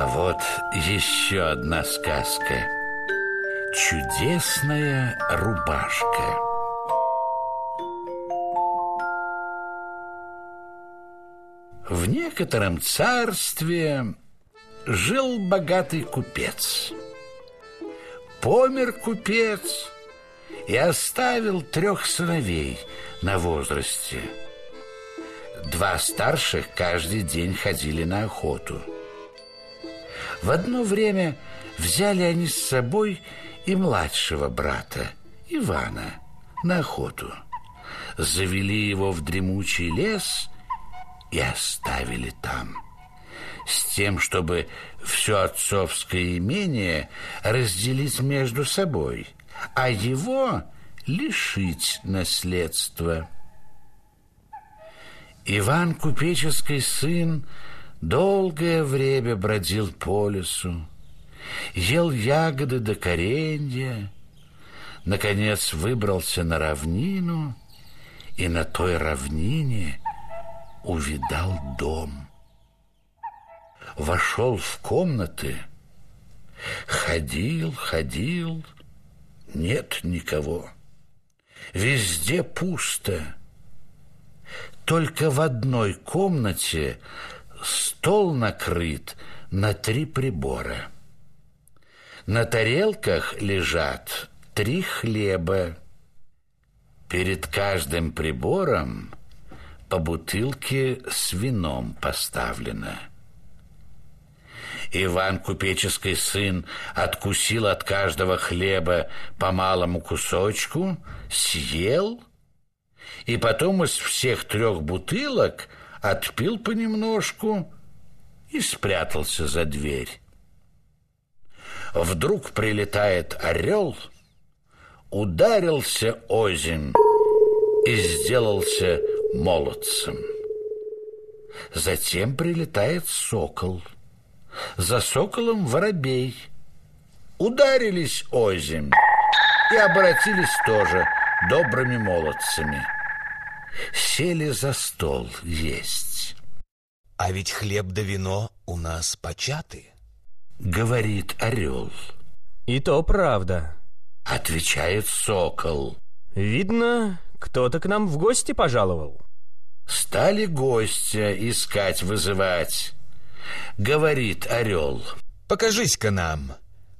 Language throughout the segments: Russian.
А вот еще одна сказка. Чудесная рубашка. В некотором царстве жил богатый купец. Помер купец и оставил трех сыновей на возрасте. Два старших каждый день ходили на охоту. В одно время взяли они с собой и младшего брата, Ивана, на охоту. Завели его в дремучий лес и оставили там с тем, чтобы все отцовское имение разделить между собой, а его лишить наследства. Иван Купеческий сын долгое время бродил по лесу, ел ягоды до коренья, наконец выбрался на равнину и на той равнине увидал дом вошел в комнаты, ходил, ходил, нет никого. Везде пусто. Только в одной комнате стол накрыт на три прибора. На тарелках лежат три хлеба. Перед каждым прибором по бутылке с вином поставлено. Иван, купеческий сын, откусил от каждого хлеба по малому кусочку, съел, и потом из всех трех бутылок отпил понемножку и спрятался за дверь. Вдруг прилетает орел, ударился озимь и сделался молодцем. Затем прилетает сокол — за соколом воробей. Ударились озимь и обратились тоже добрыми молодцами. Сели за стол есть. А ведь хлеб да вино у нас початы. Говорит орел. И то правда. Отвечает сокол. Видно, кто-то к нам в гости пожаловал. Стали гостя искать, вызывать. Говорит орел. Покажись-ка нам.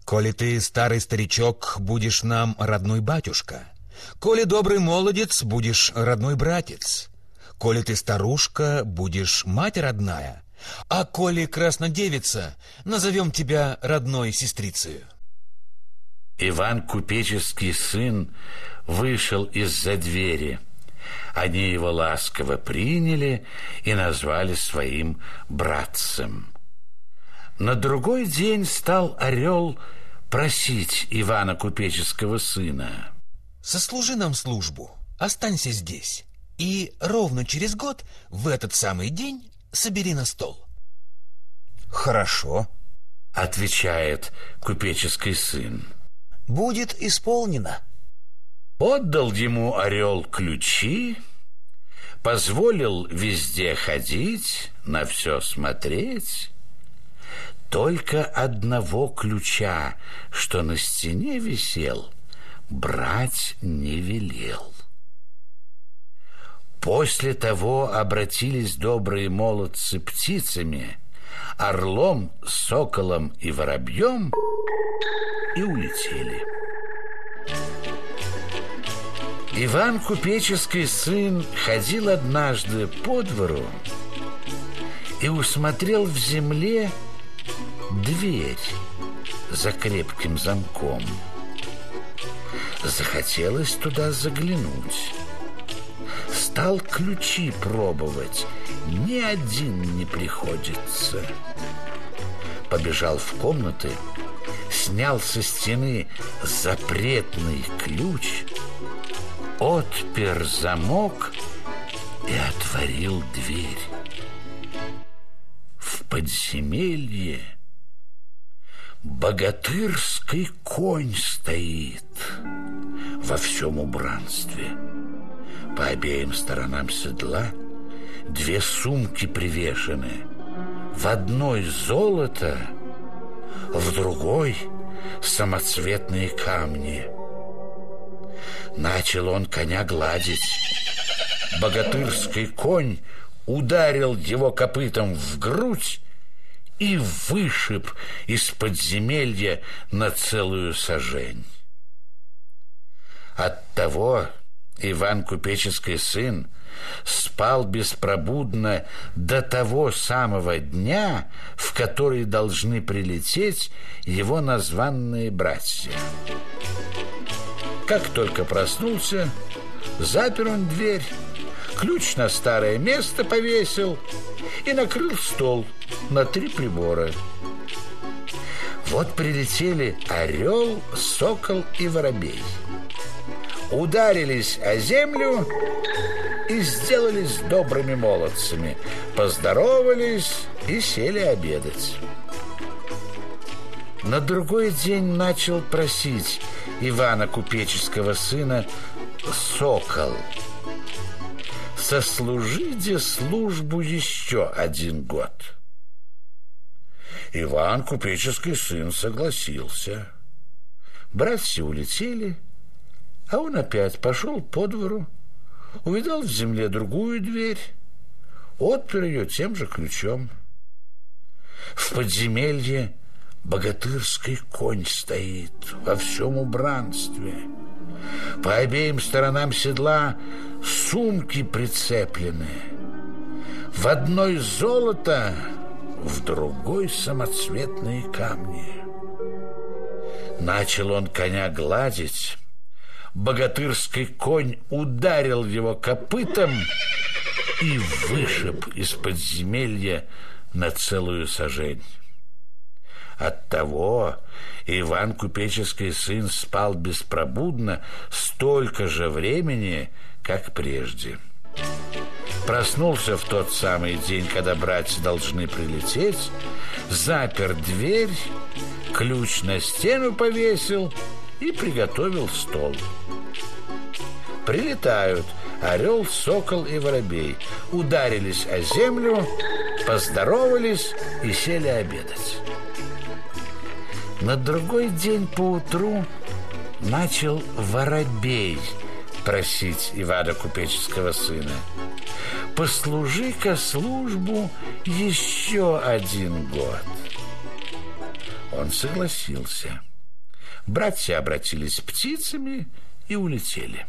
Коли ты старый старичок, будешь нам родной батюшка. Коли добрый молодец, будешь родной братец. Коли ты старушка, будешь мать родная. А коли краснодевица, назовем тебя родной сестрицею. Иван Купеческий сын вышел из-за двери – они его ласково приняли и назвали своим братцем. На другой день стал орел просить Ивана Купеческого сына. «Сослужи нам службу, останься здесь, и ровно через год в этот самый день собери на стол». «Хорошо», — отвечает купеческий сын. «Будет исполнено». Отдал ему орел ключи, позволил везде ходить, на все смотреть. Только одного ключа, что на стене висел, брать не велел. После того обратились добрые молодцы птицами, орлом, соколом и воробьем и улетели. Иван Купеческий сын ходил однажды по двору и усмотрел в земле дверь за крепким замком. Захотелось туда заглянуть. Стал ключи пробовать, ни один не приходится. Побежал в комнаты, снял со стены запретный ключ – отпер замок и отворил дверь. В подземелье богатырский конь стоит во всем убранстве. По обеим сторонам седла две сумки привешены. В одной золото, в другой самоцветные камни. Начал он коня гладить. Богатырский конь ударил его копытом в грудь и вышиб из подземелья на целую сажень. Оттого Иван Купеческий сын спал беспробудно до того самого дня, в который должны прилететь его названные братья. Как только проснулся, запер он дверь, ключ на старое место повесил и накрыл стол на три прибора. Вот прилетели орел, сокол и воробей. Ударились о землю и сделались добрыми молодцами, поздоровались и сели обедать. На другой день начал просить Ивана Купеческого сына Сокол «Сослужите службу еще один год». Иван Купеческий сын согласился. Братья улетели, а он опять пошел по двору, увидал в земле другую дверь, отпер ее тем же ключом. В подземелье богатырский конь стоит во всем убранстве. По обеим сторонам седла сумки прицеплены. В одной золото, в другой самоцветные камни. Начал он коня гладить, богатырский конь ударил его копытом и вышиб из подземелья на целую сажень. Оттого Иван Купеческий сын спал беспробудно столько же времени, как прежде. Проснулся в тот самый день, когда братья должны прилететь, запер дверь, ключ на стену повесил — и приготовил стол. Прилетают орел, сокол и воробей, ударились о землю, поздоровались и сели обедать. На другой день поутру начал воробей просить Ивана Купеческого сына. «Послужи-ка службу еще один год». Он согласился. Братья обратились птицами и улетели.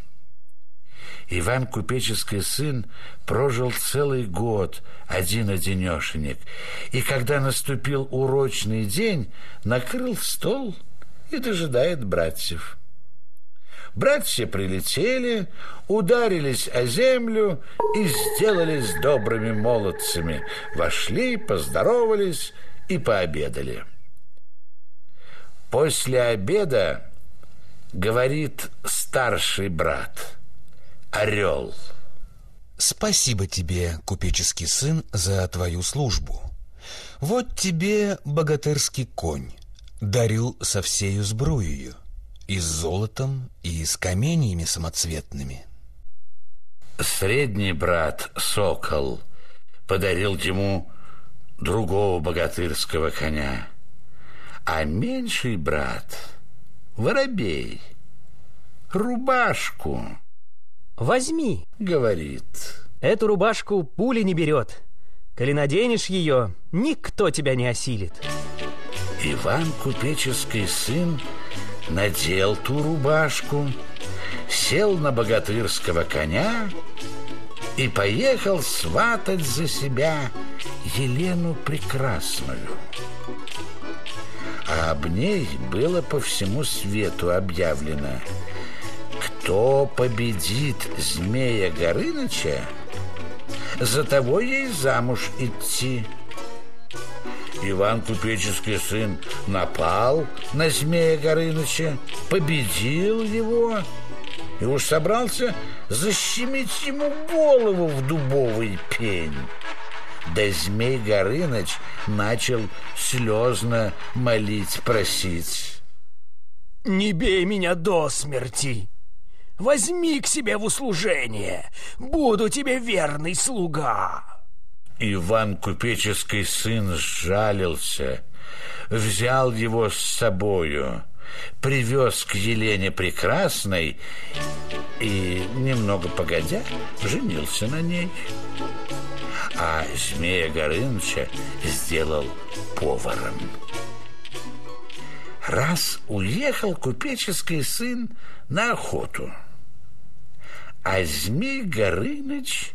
Иван Купеческий сын прожил целый год один-одинешенек, и когда наступил урочный день, накрыл стол и дожидает братьев. Братья прилетели, ударились о землю и сделались добрыми молодцами, вошли, поздоровались и пообедали. После обеда говорит старший брат, орел. Спасибо тебе, купеческий сын, за твою службу. Вот тебе богатырский конь, дарил со всею сбруею, и с золотом, и с каменьями самоцветными. Средний брат Сокол подарил ему другого богатырского коня — а меньший брат — воробей, рубашку. «Возьми», — говорит. «Эту рубашку пули не берет. Коли наденешь ее, никто тебя не осилит». Иван Купеческий сын надел ту рубашку, сел на богатырского коня и поехал сватать за себя Елену Прекрасную а об ней было по всему свету объявлено «Кто победит змея Горыныча, за того ей замуж идти». Иван Купеческий сын напал на змея Горыныча, победил его и уж собрался защемить ему голову в дубовый пень. Да Змей Горыныч начал слезно молить, просить. «Не бей меня до смерти! Возьми к себе в услужение! Буду тебе верный слуга!» Иван Купеческий сын сжалился, взял его с собою, привез к Елене Прекрасной и, немного погодя, женился на ней. А Змея Горыныча сделал поваром. Раз уехал купеческий сын на охоту, а Змей Горыныч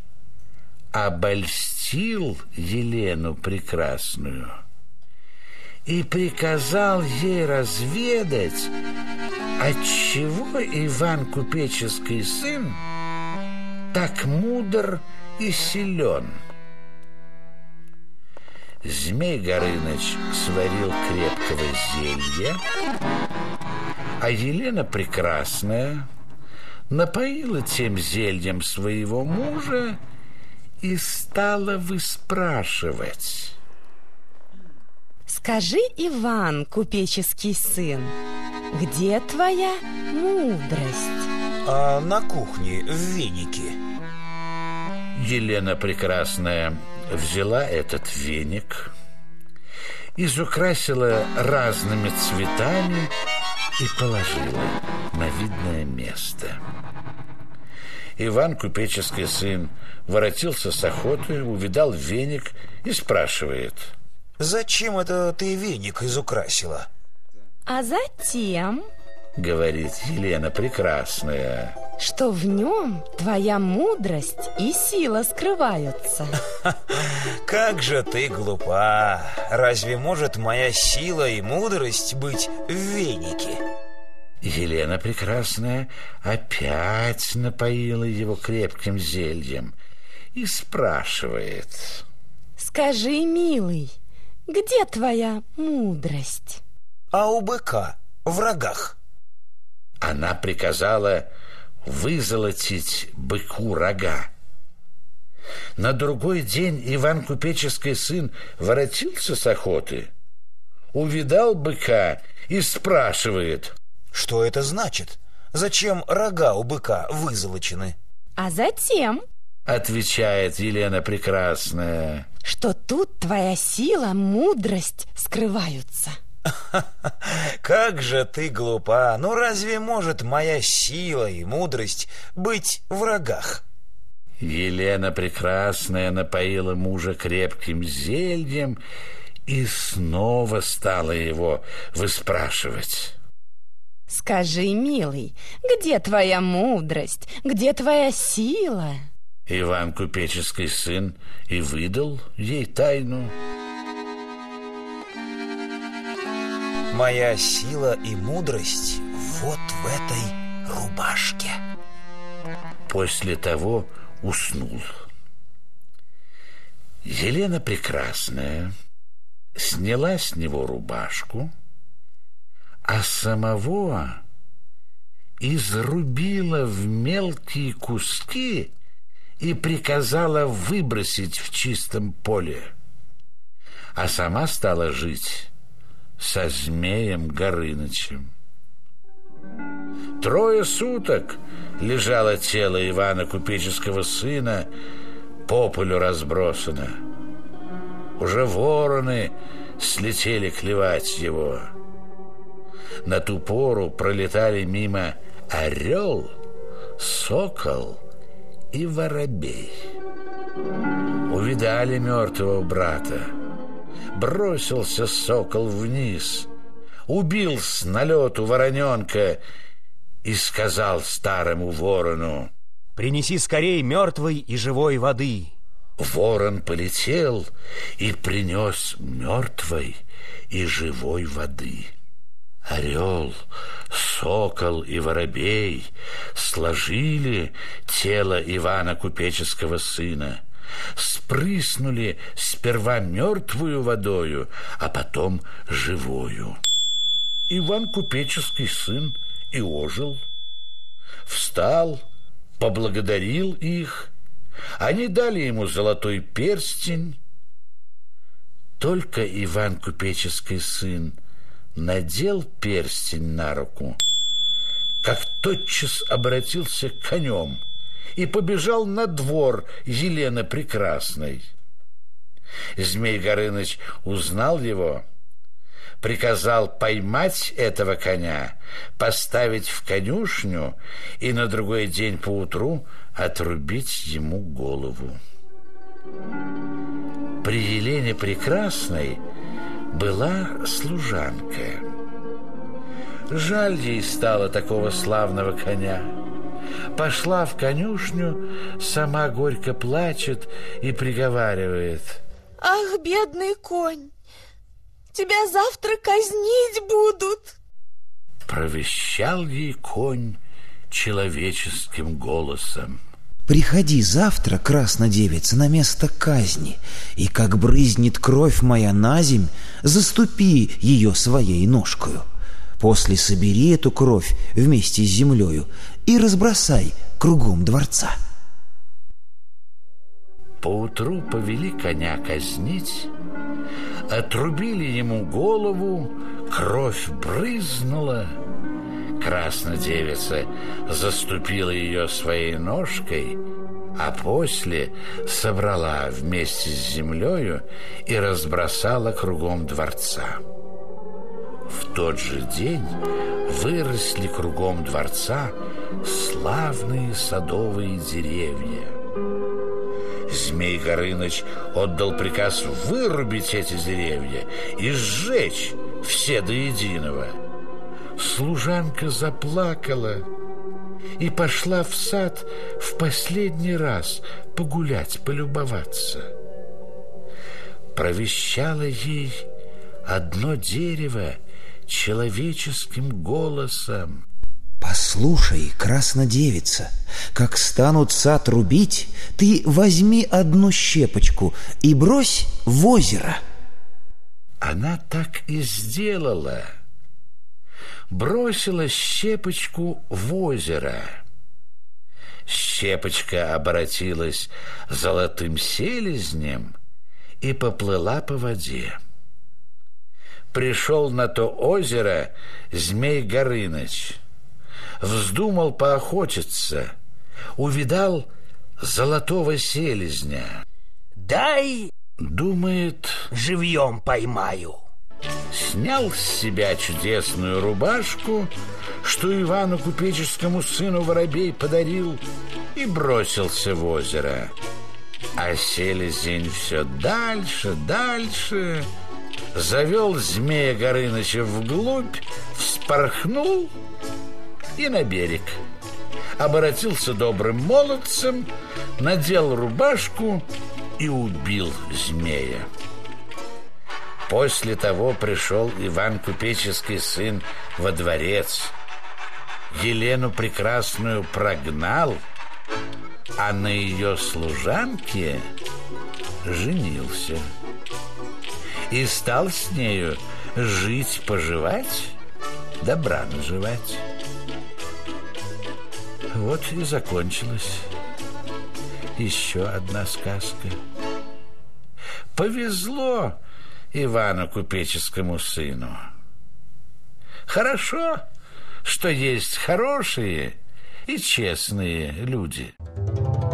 обольстил Елену Прекрасную – и приказал ей разведать, отчего Иван Купеческий сын так мудр и силен. Змей Горыныч сварил крепкого зелья, а Елена Прекрасная напоила тем зельем своего мужа и стала выспрашивать. Скажи, Иван, купеческий сын, где твоя мудрость? А на кухне в венике. Елена Прекрасная взяла этот веник, изукрасила разными цветами и положила на видное место. Иван, купеческий сын, воротился с охоты, увидал веник и спрашивает – Зачем это ты веник изукрасила? А затем, говорит Елена Прекрасная, что в нем твоя мудрость и сила скрываются. Как же ты глупа! Разве может моя сила и мудрость быть в венике? Елена Прекрасная опять напоила его крепким зельем и спрашивает. Скажи, милый, где твоя мудрость? А у быка в рогах. Она приказала вызолотить быку рога. На другой день Иван Купеческий сын воротился с охоты, увидал быка и спрашивает. Что это значит? Зачем рога у быка вызолочены? А затем, отвечает Елена Прекрасная, что тут твоя сила, мудрость скрываются. Как же ты глупа! Ну разве может моя сила и мудрость быть в врагах? Елена Прекрасная напоила мужа крепким зельем и снова стала его выспрашивать. Скажи, милый, где твоя мудрость, где твоя сила? Иван Купеческий сын и выдал ей тайну. Моя сила и мудрость вот в этой рубашке. После того уснул. Елена Прекрасная сняла с него рубашку, а самого изрубила в мелкие куски и приказала выбросить в чистом поле, а сама стала жить со змеем Горынычем. Трое суток лежало тело Ивана Купеческого сына, по полю разбросано. Уже вороны слетели клевать его. На ту пору пролетали мимо орел, сокол — и воробей. Увидали мертвого брата. Бросился сокол вниз, убил с налету вороненка и сказал старому ворону, «Принеси скорей мертвой и живой воды». Ворон полетел и принес мертвой и живой воды. Орел, сокол и воробей сложили тело Ивана Купеческого сына, спрыснули сперва мертвую водою, а потом живою. Иван Купеческий сын и ожил, встал, поблагодарил их, они дали ему золотой перстень. Только Иван Купеческий сын – надел перстень на руку, как тотчас обратился конем и побежал на двор Елены Прекрасной. Змей Горыныч узнал его, приказал поймать этого коня, поставить в конюшню и на другой день поутру отрубить ему голову. При Елене Прекрасной была служанка. Жаль ей стало такого славного коня. Пошла в конюшню, сама горько плачет и приговаривает. Ах, бедный конь, тебя завтра казнить будут. Провещал ей конь человеческим голосом. Приходи завтра, краснодевица, на место казни, и как брызнет кровь моя на земь, заступи ее своей ножкою. После собери эту кровь вместе с землею и разбросай кругом дворца. Поутру повели коня казнить, отрубили ему голову, кровь брызнула. Краснодевица заступила ее своей ножкой, а после собрала вместе с землею и разбросала кругом дворца. В тот же день выросли кругом дворца славные садовые деревья. Змей Горыныч отдал приказ вырубить эти деревья и сжечь все до единого. Служанка заплакала и пошла в сад в последний раз погулять, полюбоваться. Провещало ей одно дерево человеческим голосом. Послушай, краснодевица, как станут сад рубить, ты возьми одну щепочку и брось в озеро. Она так и сделала. Бросила щепочку в озеро. Щепочка обратилась золотым селезнем и поплыла по воде пришел на то озеро Змей Горыныч. Вздумал поохотиться, увидал золотого селезня. Дай, думает, живьем поймаю. Снял с себя чудесную рубашку, что Ивану Купеческому сыну воробей подарил, и бросился в озеро. А селезень все дальше, дальше завел змея Горыныча вглубь, вспорхнул и на берег. Обратился добрым молодцем, надел рубашку и убил змея. После того пришел Иван Купеческий сын во дворец. Елену Прекрасную прогнал, а на ее служанке женился и стал с нею жить-поживать, добра наживать. Вот и закончилась еще одна сказка. Повезло Ивану Купеческому сыну. Хорошо, что есть хорошие и честные люди.